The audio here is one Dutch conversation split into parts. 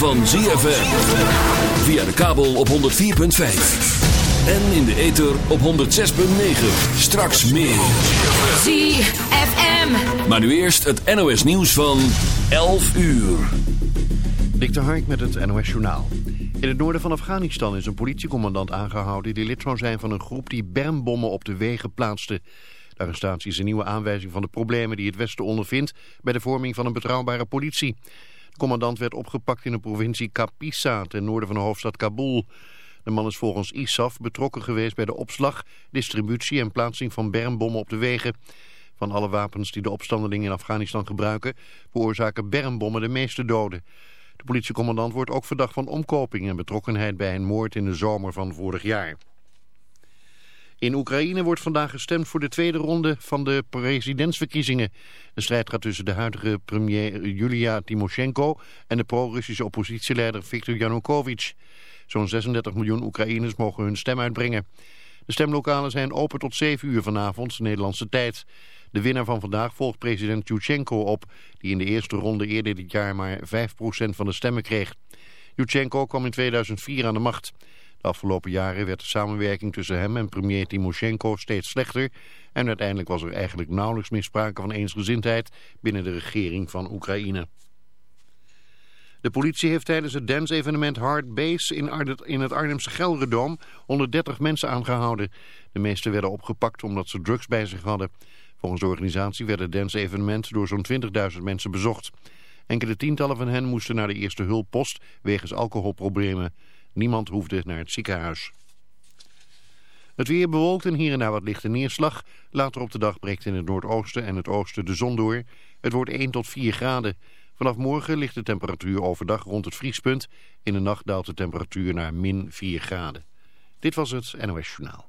van ZFM. Via de kabel op 104.5. En in de ether op 106.9. Straks meer. ZFM. Maar nu eerst het NOS nieuws van 11 uur. Dik de Hark met het NOS Journaal. In het noorden van Afghanistan is een politiecommandant aangehouden... die lid zou zijn van een groep die bermbommen op de wegen plaatste. De arrestatie is een nieuwe aanwijzing van de problemen die het Westen ondervindt... bij de vorming van een betrouwbare politie. Commandant werd opgepakt in de provincie Kapisa... ten noorden van de hoofdstad Kabul. De man is volgens ISAF betrokken geweest bij de opslag, distributie... en plaatsing van bermbommen op de wegen... Van alle wapens die de opstandelingen in Afghanistan gebruiken... veroorzaken bermbommen de meeste doden. De politiecommandant wordt ook verdacht van omkoping en betrokkenheid bij een moord in de zomer van vorig jaar. In Oekraïne wordt vandaag gestemd voor de tweede ronde van de presidentsverkiezingen. De strijd gaat tussen de huidige premier Julia Timoshenko en de pro-Russische oppositieleider Viktor Yanukovych. Zo'n 36 miljoen Oekraïners mogen hun stem uitbrengen. De stemlokalen zijn open tot 7 uur vanavond, Nederlandse tijd. De winnaar van vandaag volgt president Yushchenko op, die in de eerste ronde eerder dit jaar maar 5% van de stemmen kreeg. Yushchenko kwam in 2004 aan de macht. De afgelopen jaren werd de samenwerking tussen hem en premier Timoshenko steeds slechter en uiteindelijk was er eigenlijk nauwelijks meer sprake van eensgezindheid binnen de regering van Oekraïne. De politie heeft tijdens het dance-evenement Hard Base in, het Arnhemse Gelredome 130 mensen aangehouden. De meeste werden opgepakt omdat ze drugs bij zich hadden. Volgens de organisatie werd het dance-evenement door zo'n 20.000 mensen bezocht. Enkele tientallen van hen moesten naar de eerste hulppost wegens alcoholproblemen. Niemand hoefde naar het ziekenhuis. Het weer bewolkt en hier en daar wat lichte neerslag. Later op de dag breekt in het noordoosten en het oosten de zon door. Het wordt 1 tot 4 graden. Vanaf morgen ligt de temperatuur overdag rond het vriespunt. In de nacht daalt de temperatuur naar min 4 graden. Dit was het NOS Journaal.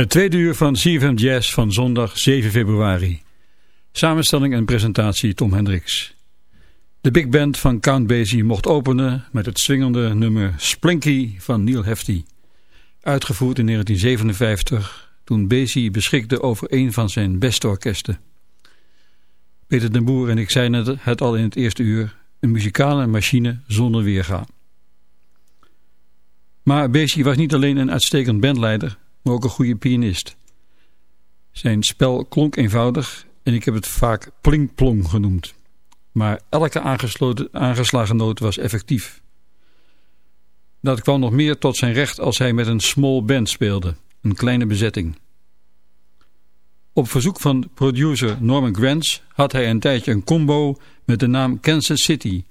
Het tweede uur van CFM Jazz van zondag 7 februari. Samenstelling en presentatie Tom Hendricks. De big band van Count Basie mocht openen met het swingende nummer Splinky van Neil Hefti. Uitgevoerd in 1957 toen Basie beschikte over een van zijn beste orkesten. Peter den Boer en ik zeiden het al in het eerste uur, een muzikale machine zonder weerga. Maar Basie was niet alleen een uitstekend bandleider maar ook een goede pianist. Zijn spel klonk eenvoudig en ik heb het vaak plingplong genoemd. Maar elke aangeslagen noot was effectief. Dat kwam nog meer tot zijn recht als hij met een small band speelde, een kleine bezetting. Op verzoek van producer Norman Granz had hij een tijdje een combo met de naam Kansas City,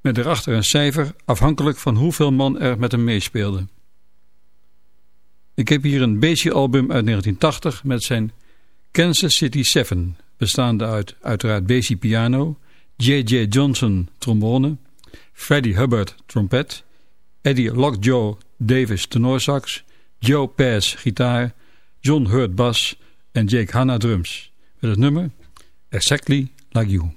met erachter een cijfer afhankelijk van hoeveel man er met hem meespeelde. Ik heb hier een Basie-album uit 1980 met zijn Kansas City 7, bestaande uit uiteraard Basie piano, J.J. Johnson trombone, Freddie Hubbard trompet, Eddie Lockjaw Davis tenorsax, Joe Pass gitaar, John Hurt bas en Jake Hanna drums. Met het nummer Exactly Like You.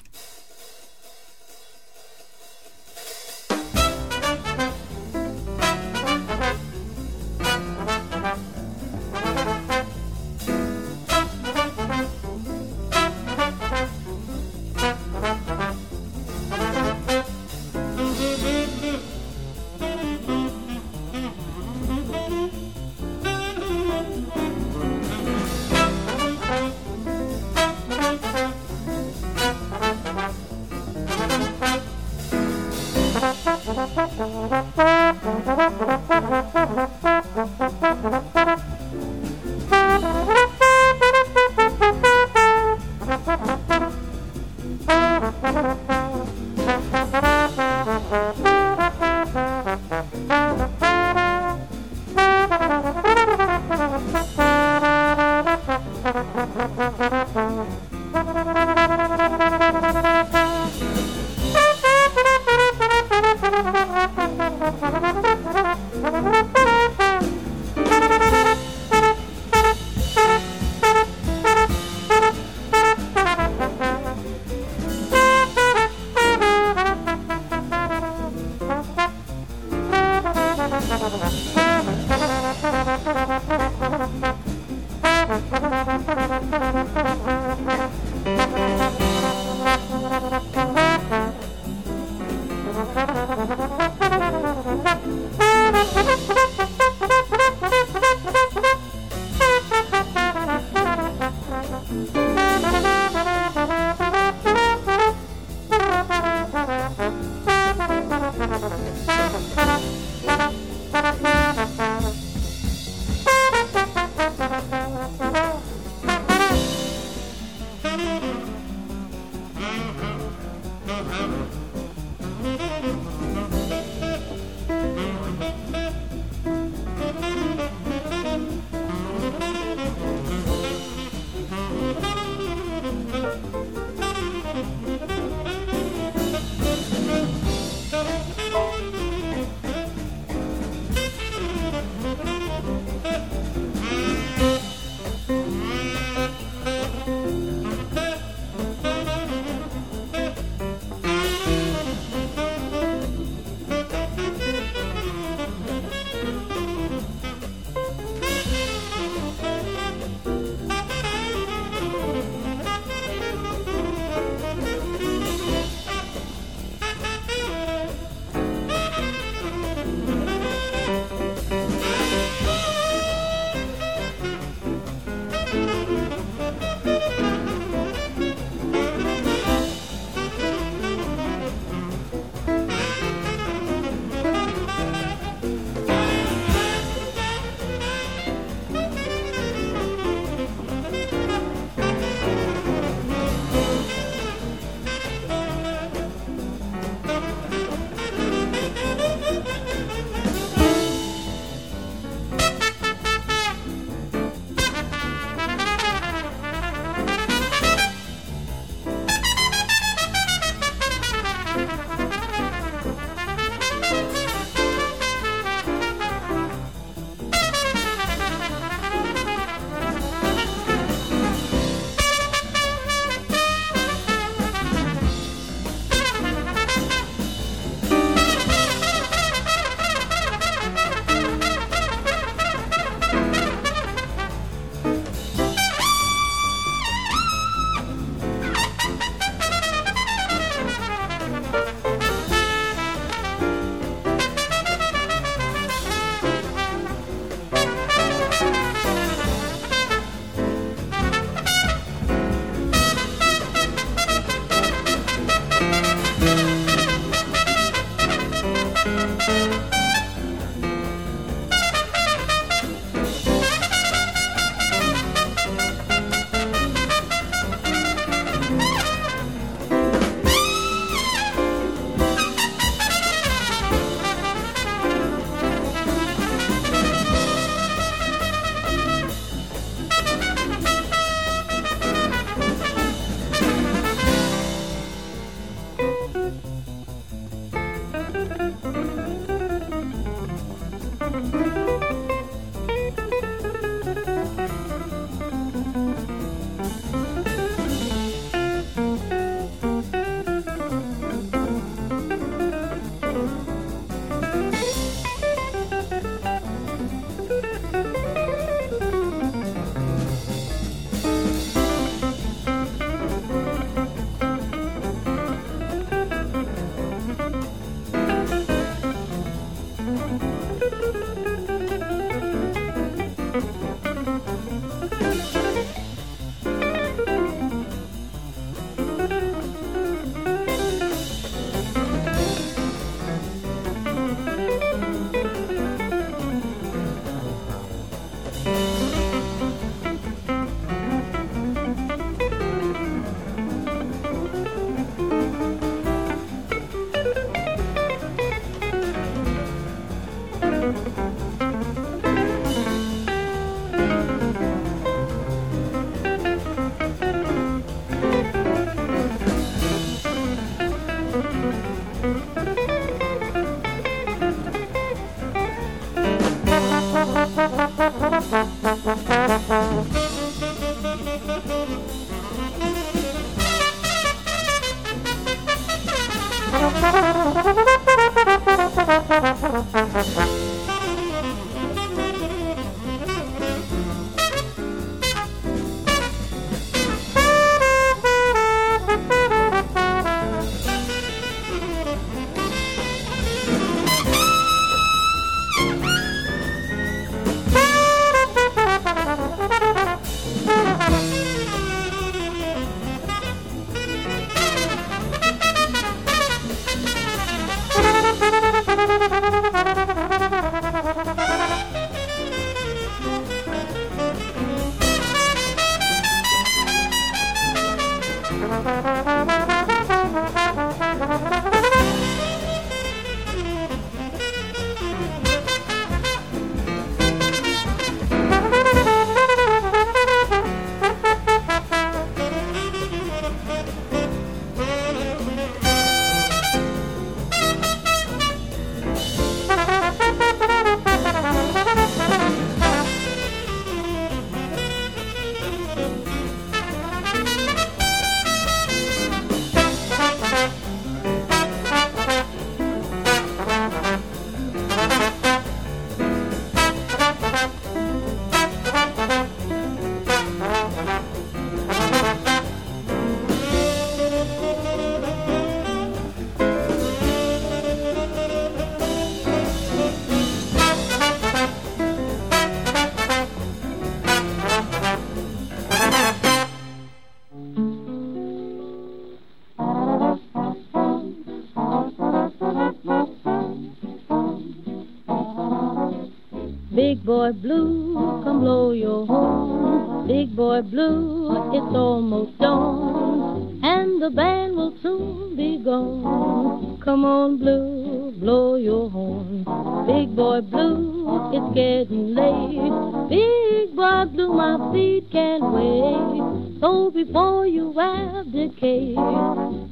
Abdicate,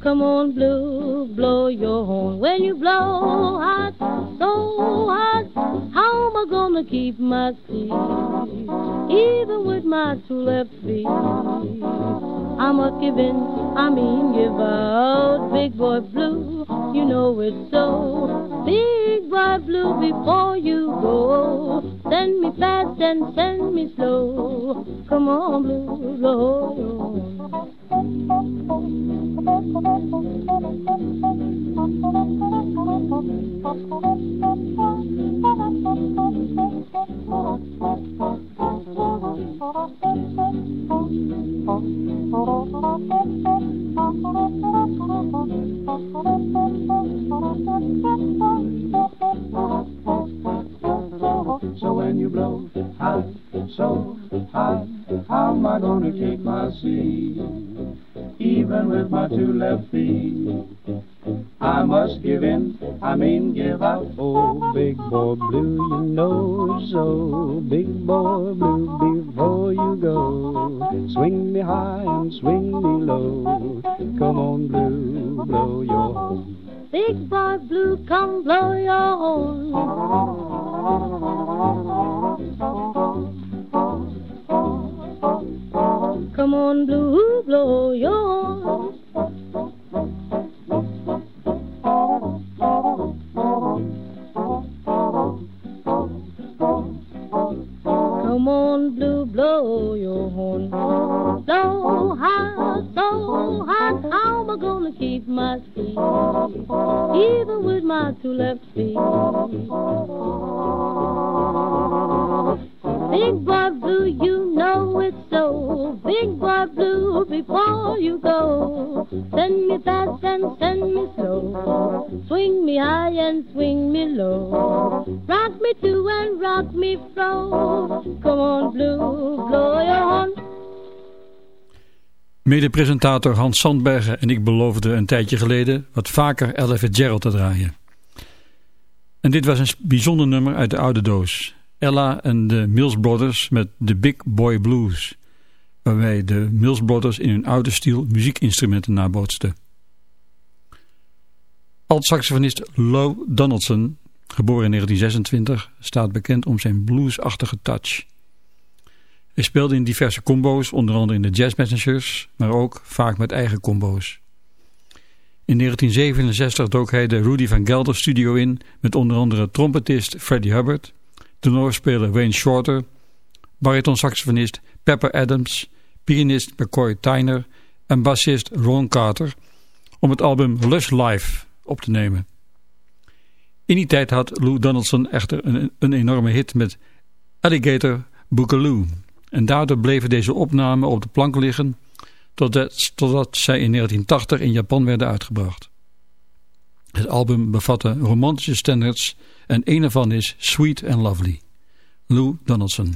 come on, blue, blow your horn. When you blow hot, so hot, how am I gonna keep my seat? Even with my two left feet, I'm a giving, I mean give out. Big boy blue, you know it's so. Big boy blue, before you go, send me fast and send me slow. Come on, blue, blow your so when you blow high, so high, how am I gonna keep my seat? Even with my two left feet. I must give in, I mean give out. Oh, big boy blue, you know so. Big boy blue, before you go, swing me high and swing me low. Come on, blue, blow your horn. Big boy blue, come blow your horn. Come on, blue, blow your horn. Come on, blue, blow your horn. Blow high, so high. How am I gonna keep my speed? Even with my two left feet. Big boy blue, before you go, send me fast and send me slow. Swing me high and swing me low. Rock me to and rock me fro. Come on, blue, blow your horn. Mede-presentator Hans Sandbergen en ik beloofden een tijdje geleden wat vaker Ella Fitzgerald te draaien. En dit was een bijzonder nummer uit de oude doos. Ella en de Mills Brothers met The Big Boy Blues. Waarbij de Mills Brothers in hun oude stijl muziekinstrumenten nabootsten. Alt-saxofonist Low Donaldson, geboren in 1926, staat bekend om zijn bluesachtige touch. Hij speelde in diverse combo's, onder andere in de Jazz Messengers, maar ook vaak met eigen combo's. In 1967 dook hij de Rudy van Gelder studio in met onder andere trompetist Freddie Hubbard, tenorspeler Wayne Shorter, baritonsaxofonist Pepper Adams, pianist McCoy Tyner en bassist Ron Carter om het album Lush Live op te nemen. In die tijd had Lou Donaldson echter een, een enorme hit met Alligator Boogaloo en daardoor bleven deze opnamen op de plank liggen totdat, totdat zij in 1980 in Japan werden uitgebracht. Het album bevatte romantische standards en een ervan is Sweet and Lovely. Lou Donaldson.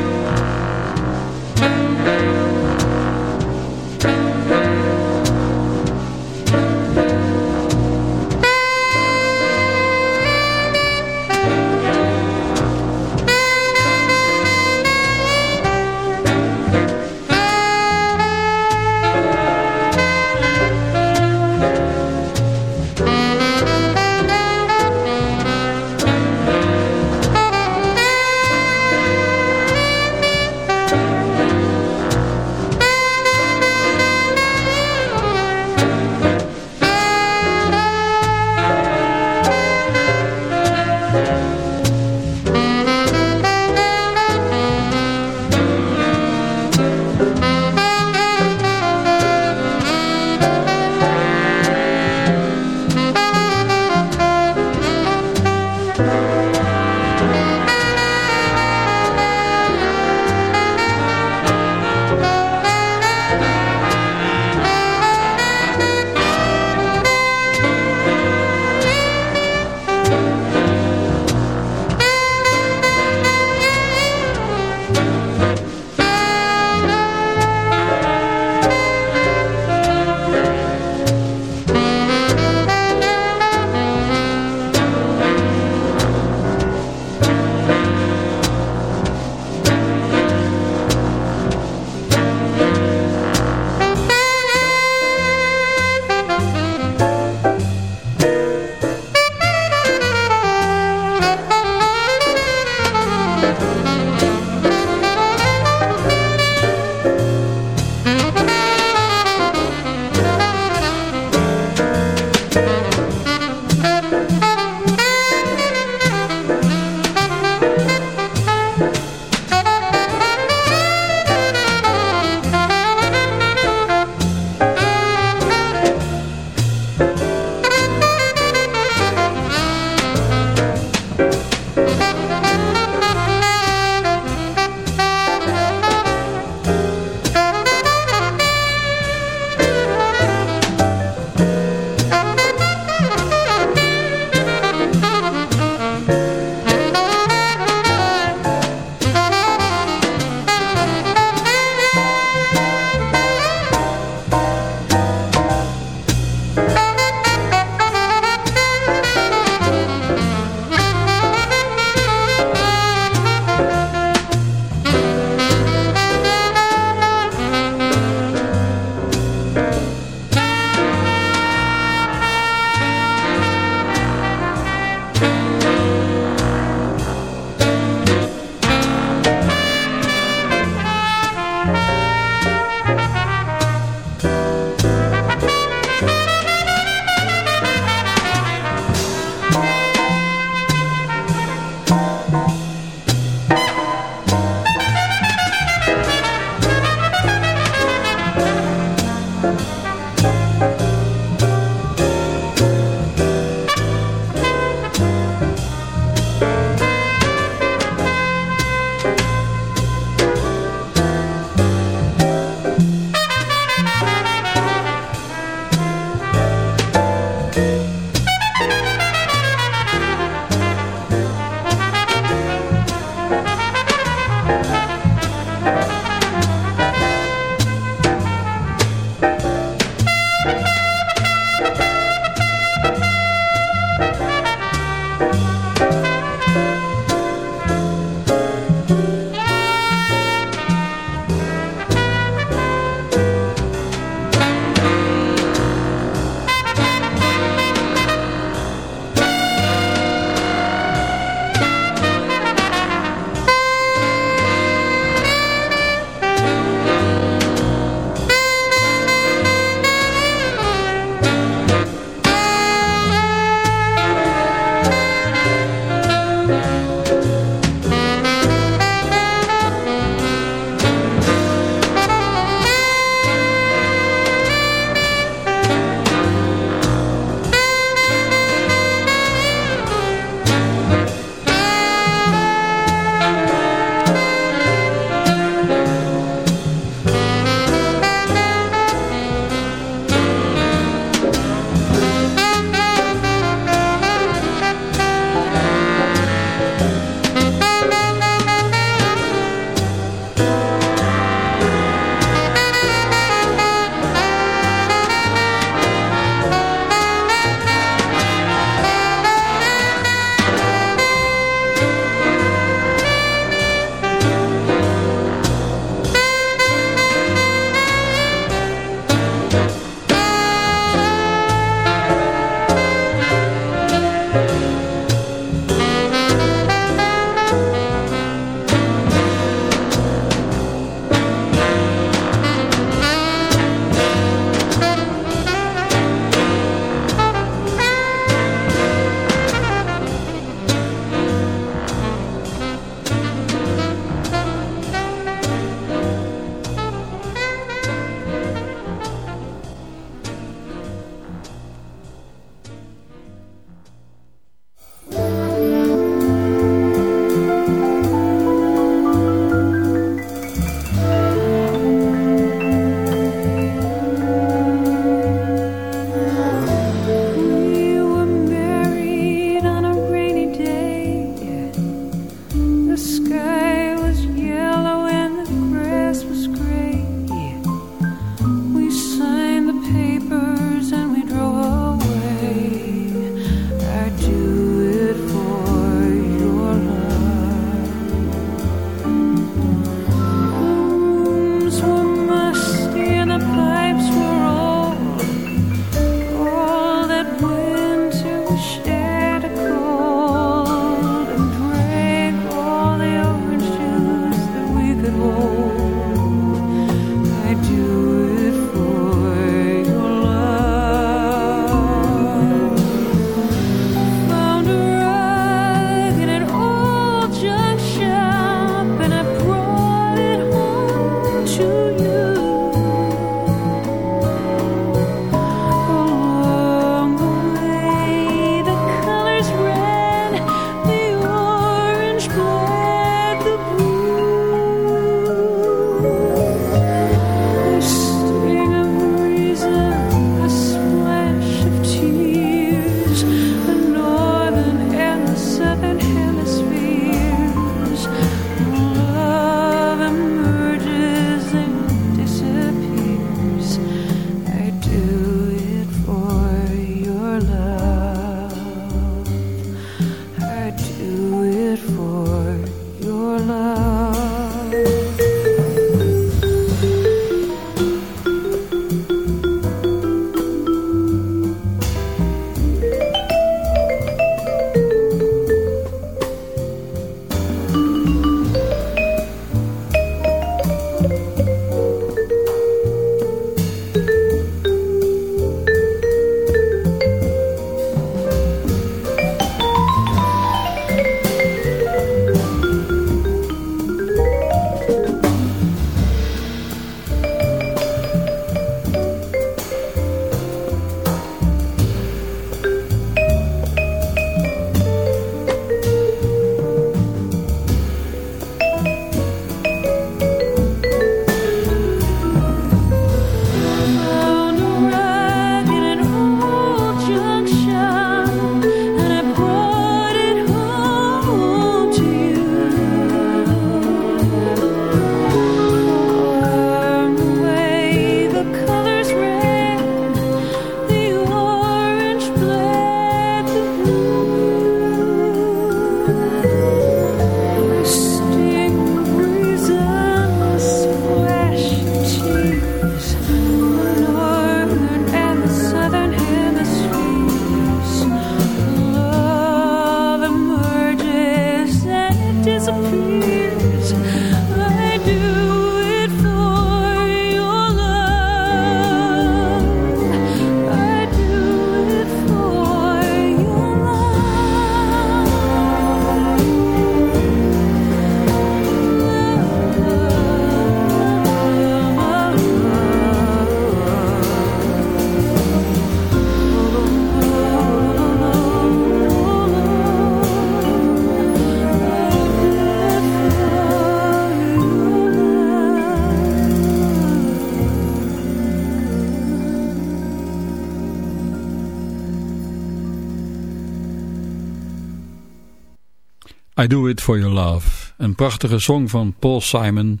I Do It For Your Love. Een prachtige song van Paul Simon,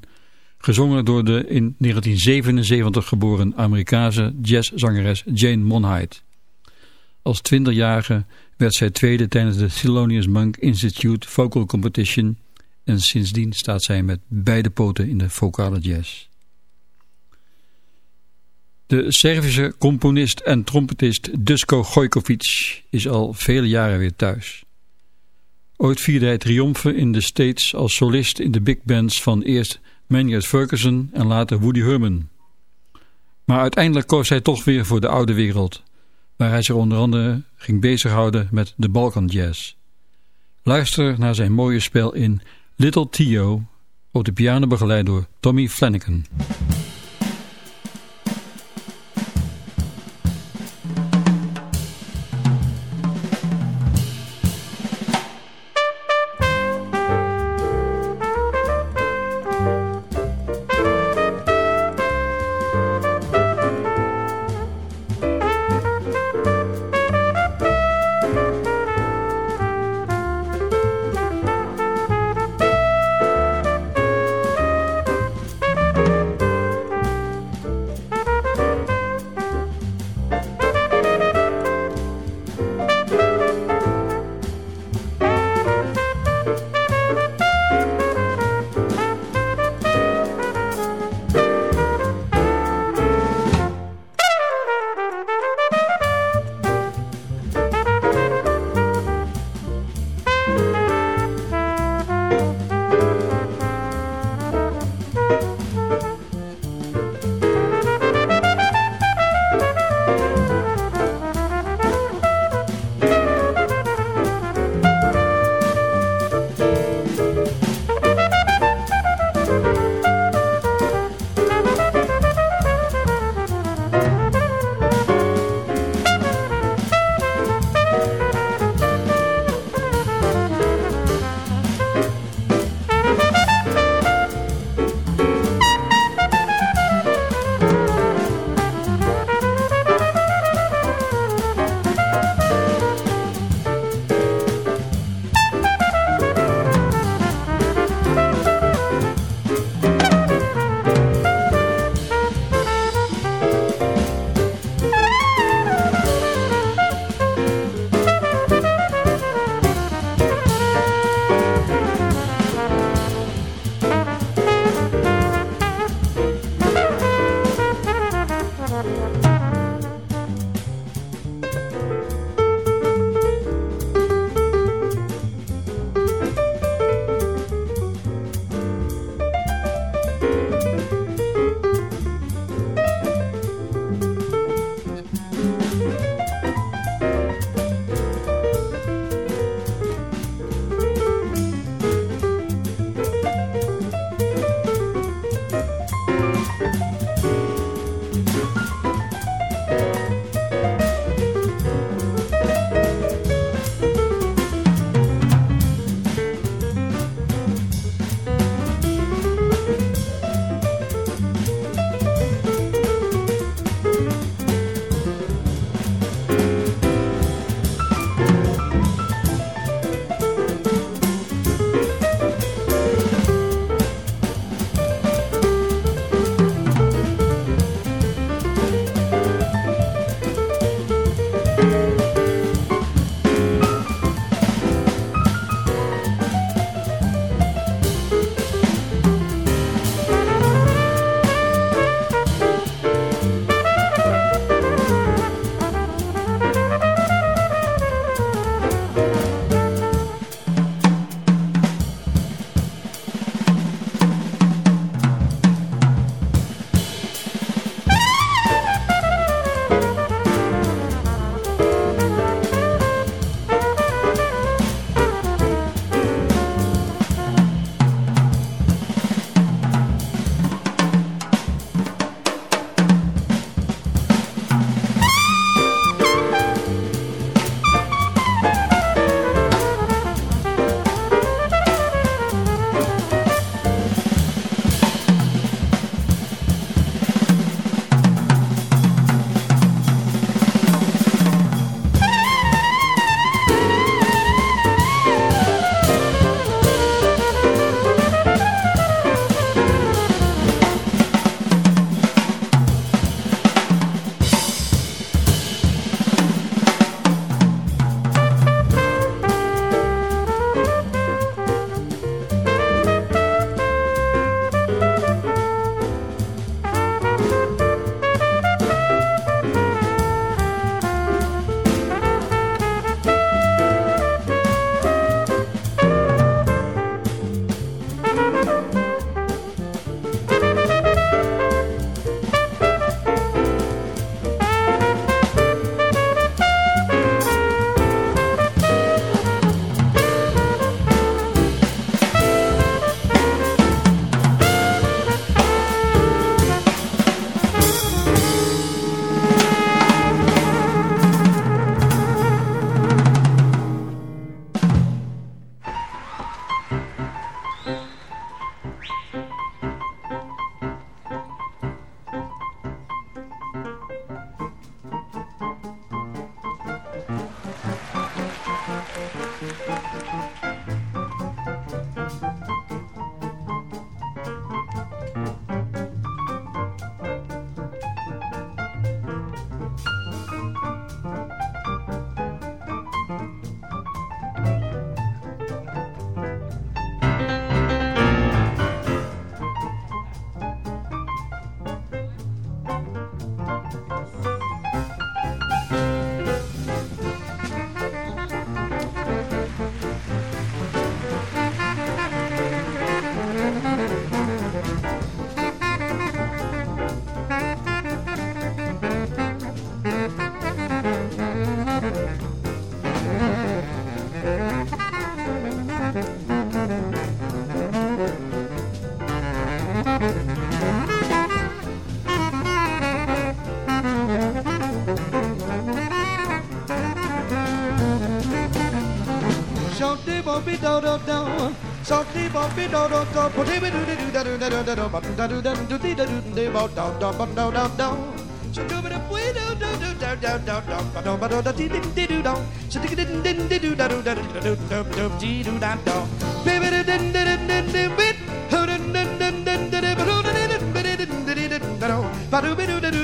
gezongen door de in 1977 geboren Amerikaanse jazzzangeres Jane Monheit. Als twintigjarige werd zij tweede tijdens de Thelonious Monk Institute Vocal Competition en sindsdien staat zij met beide poten in de vocale jazz. De Servische componist en trompetist Dusko Gojkovic is al vele jaren weer thuis. Ooit vierde hij triomfen in de States als solist in de big bands van eerst Maynard Ferguson en later Woody Herman. Maar uiteindelijk koos hij toch weer voor de oude wereld, waar hij zich onder andere ging bezighouden met de Balkan Jazz. Luister naar zijn mooie spel in Little Tio, op de piano begeleid door Tommy Flanagan. So dee bop be do do do po dee do do do da do da do da do ba da do da do dee da do dee bo do do ba do do do. So do ba do we do do do do do do do ba do ba do da dee dee dee do do. So dee dee dee dee do da do da do do do do dee do da do. Baby dee dee dee dee dee bit. Ho dee dee dee dee dee dee ba do dee dee dee dee dee dee dee da do. Ba do be do da do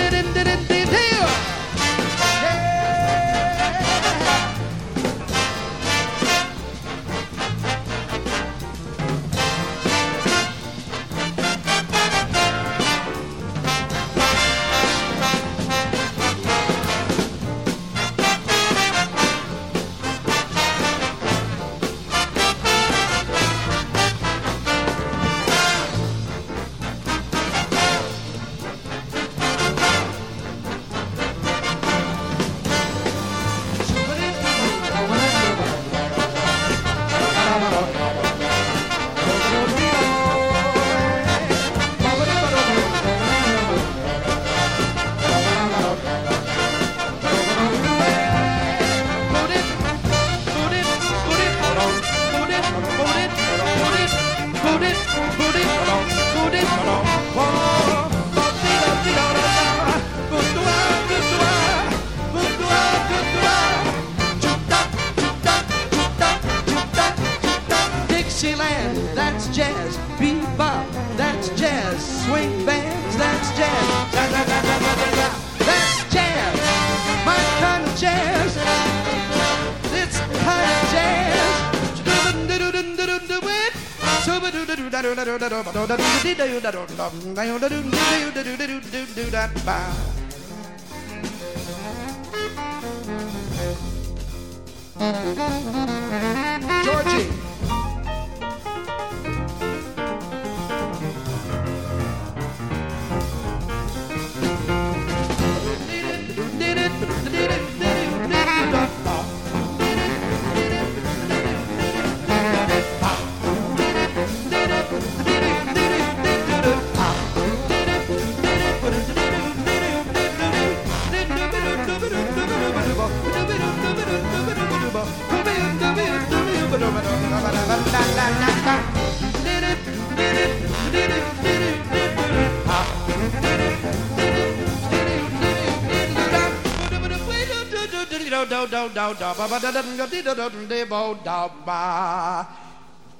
Georgie.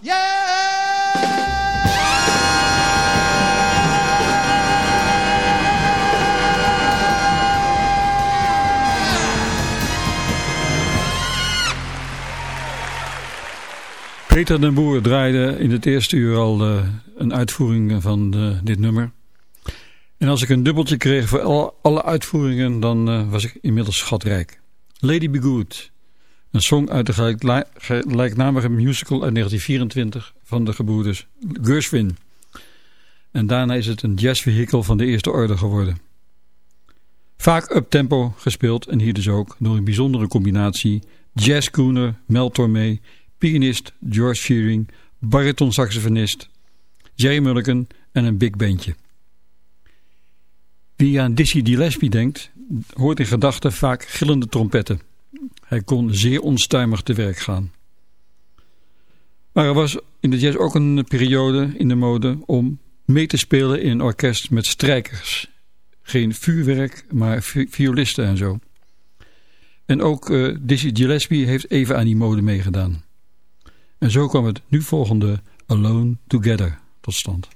Yeah! Peter den Boer draaide in het eerste uur al uh, een uitvoering van uh, dit nummer. En als ik een dubbeltje kreeg voor alle, uitvoeringen, dan uh, was ik inmiddels schatrijk. Lady Be Good, een song uit de gelijk, gelijknamige musical uit 1924 van de gebroeders Gershwin. En daarna is het een jazzvehikel van de eerste orde geworden. Vaak uptempo gespeeld en hier dus ook door een bijzondere combinatie jazzcooner Mel Tormé pianist George Shearing, baritonsaxofonist Jay Mulligan en een big bandje. Wie aan Dizzy Gillespie denkt, hoort in gedachten vaak gillende trompetten. Hij kon zeer onstuimig te werk gaan. Maar er was in de jazz ook een periode in de mode om mee te spelen in een orkest met strijkers. Geen vuurwerk, maar violisten en zo. En ook uh, Dizzy Gillespie heeft even aan die mode meegedaan. En zo kwam het nu volgende Alone Together tot stand.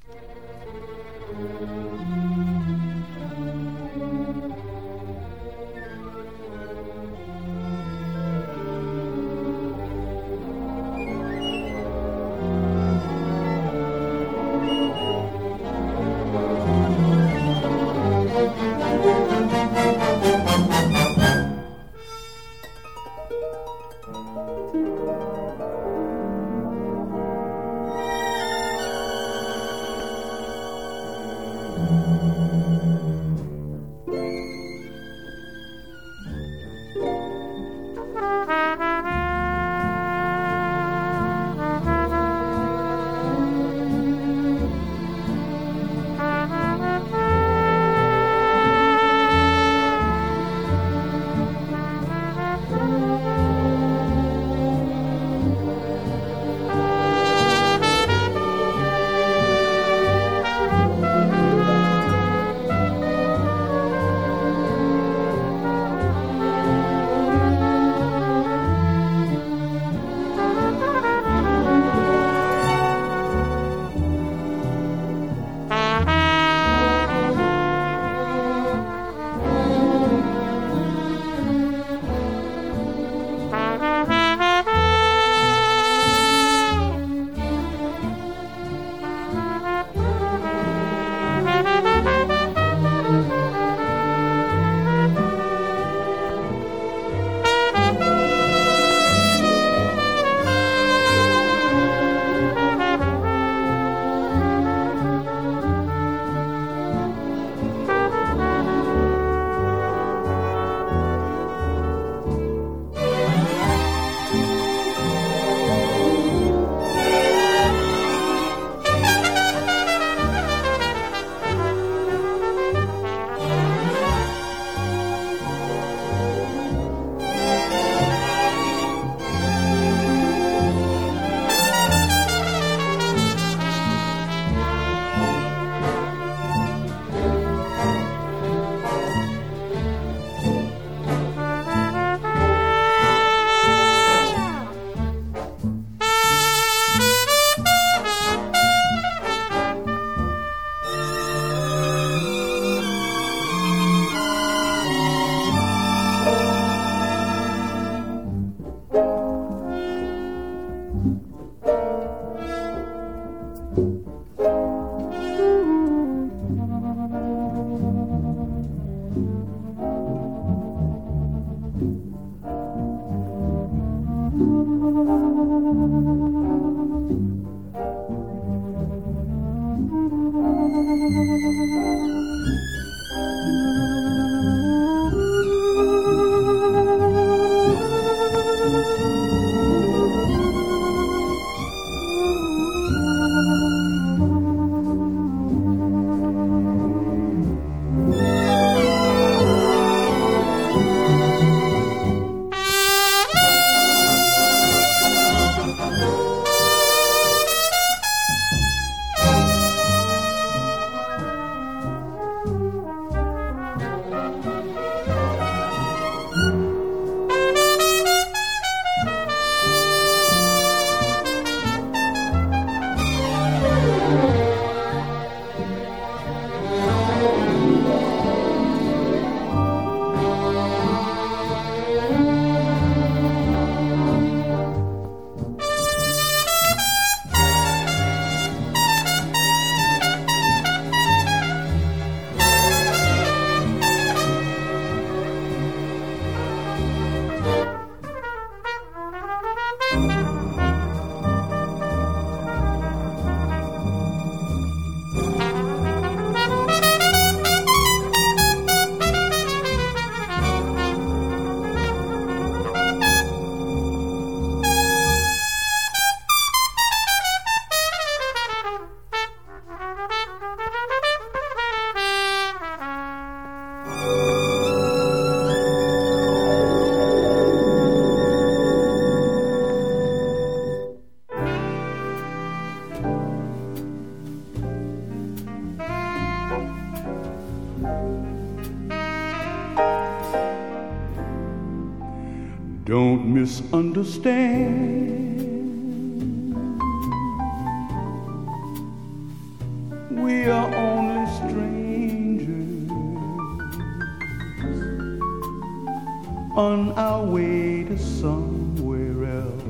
Somewhere else,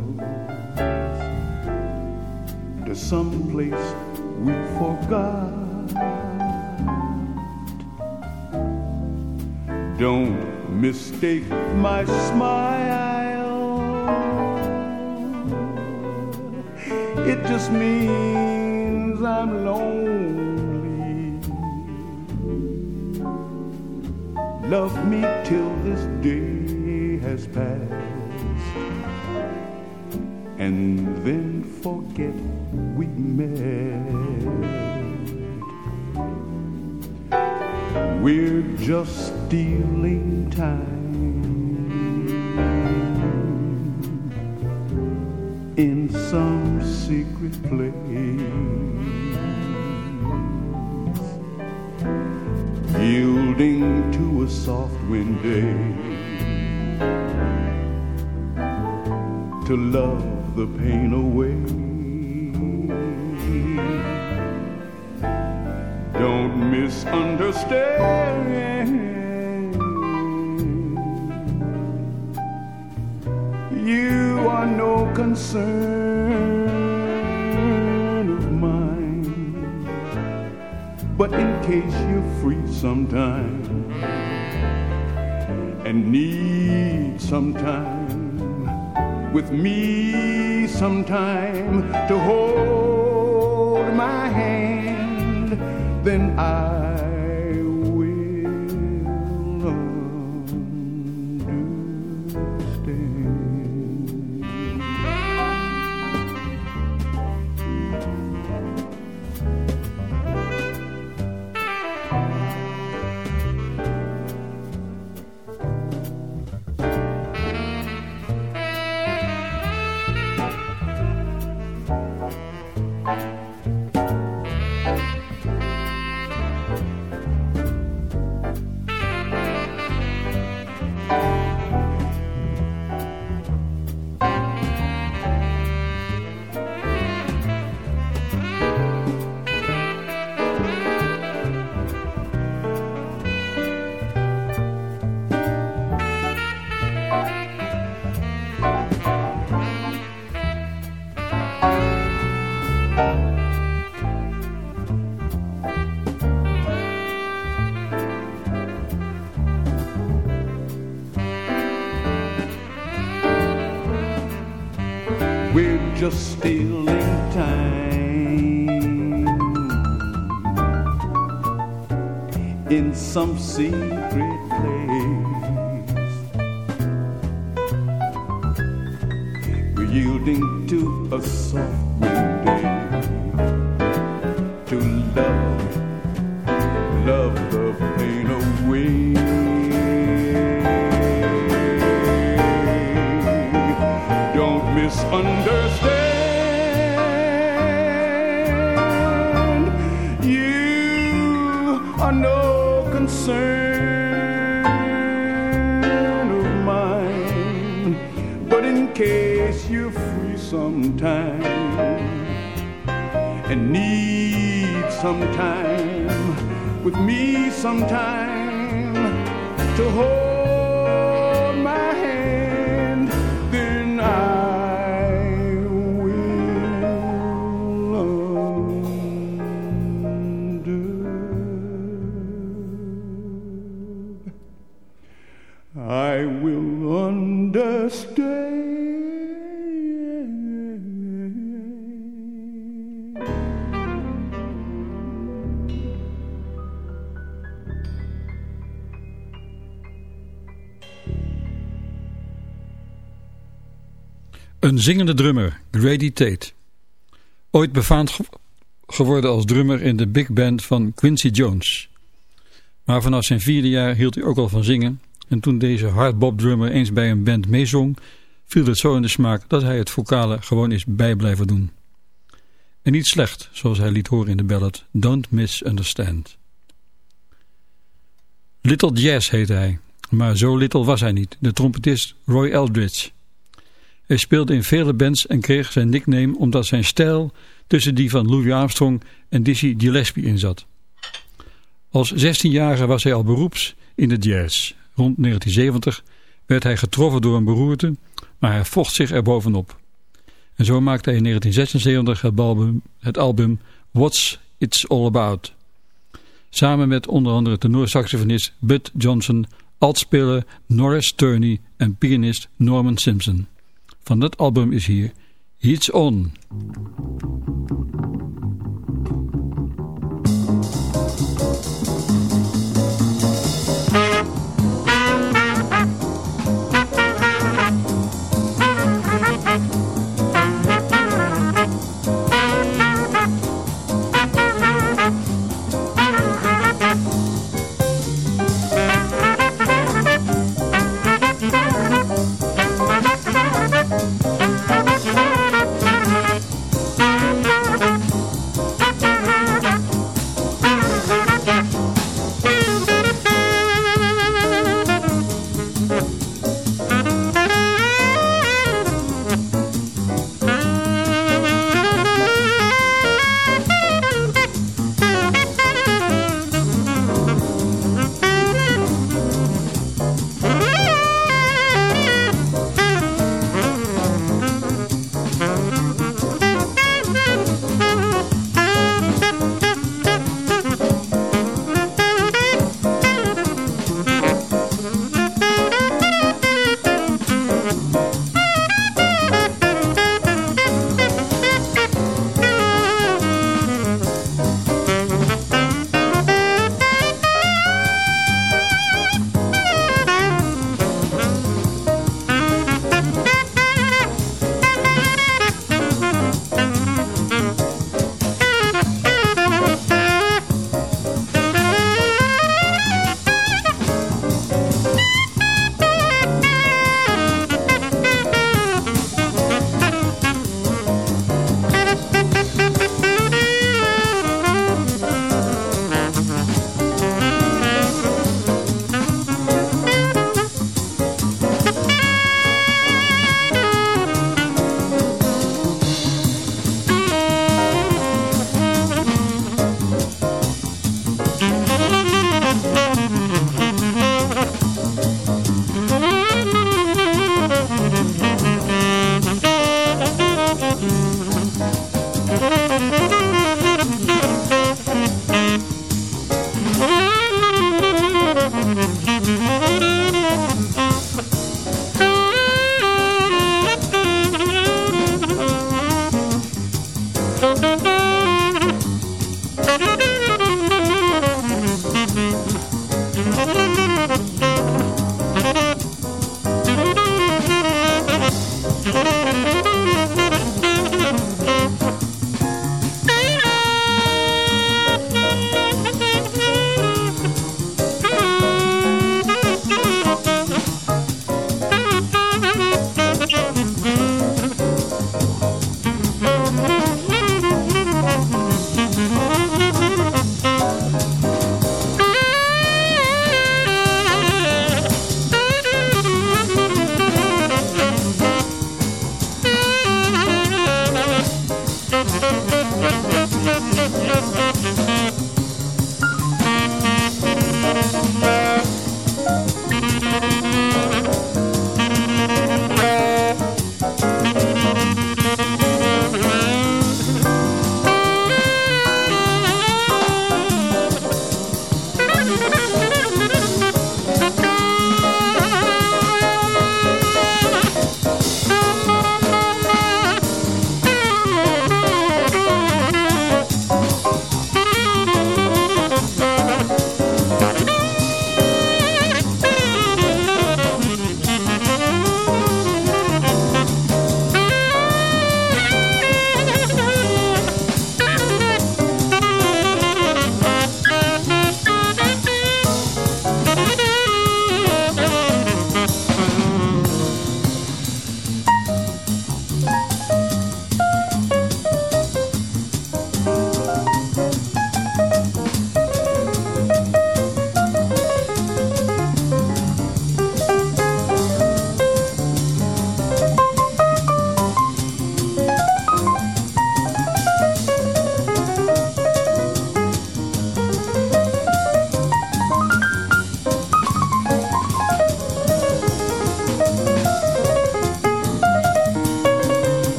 to some place we forgot. Don't mistake my smile. It just means I'm lonely. Love me till this day and then forget we met. We're just stealing time in some secret place, yielding to a soft wind day to love the pain away. Don't misunderstand. You are no concern of mine. But in case you're free sometime and need some time with me sometime to hold my hand, then I just stealing time. In some secret Een zingende drummer, Grady Tate. Ooit befaamd ge- geworden als drummer in de big band van Quincy Jones. Maar vanaf zijn vierde jaar hield hij ook al van zingen. En toen deze hardbop drummer eens bij een band meezong, viel het zo in de smaak dat hij het vocale gewoon is bij blijven doen. En niet slecht, zoals hij liet horen in de ballad Don't Misunderstand. Little Jazz heette hij. Maar zo little was hij niet, de trompetist Roy Eldridge. Hij speelde in vele bands en kreeg zijn nickname omdat zijn stijl tussen die van Louis Armstrong en Dizzy Gillespie inzat. Als 16-jarige was hij al beroeps in de jazz. Rond 1970 werd hij getroffen door een beroerte, maar hij vocht zich er bovenop. En zo maakte hij in 1976 het album, What's It's All About. Samen met onder andere tenorsaxofonist Bud Johnson, altspeler Norris Turney en pianist Norman Simpson. Van dat album is hier It's On.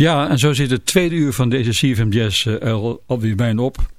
Ja, en zo zit het tweede uur van deze CFM Jazz uh, alweer bijna op.